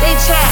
they chat.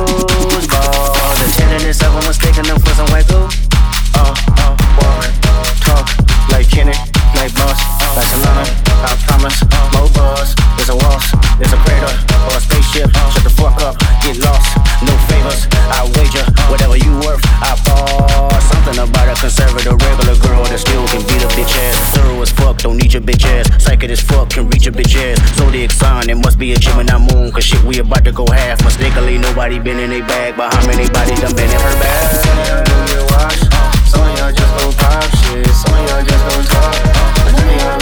rose. The tenderness of a mistake mistaken them for some white Don't need your bitch ass. Psychic as fuck can reach your bitch ass. Zodiac sign, it must be a Gemini moon. Cause shit, we about to go half. Mistakenly, nobody been in they bag. But how many bodies done been in her bag? Some y'all just gon' pop shit. Some y'all just gon' talk.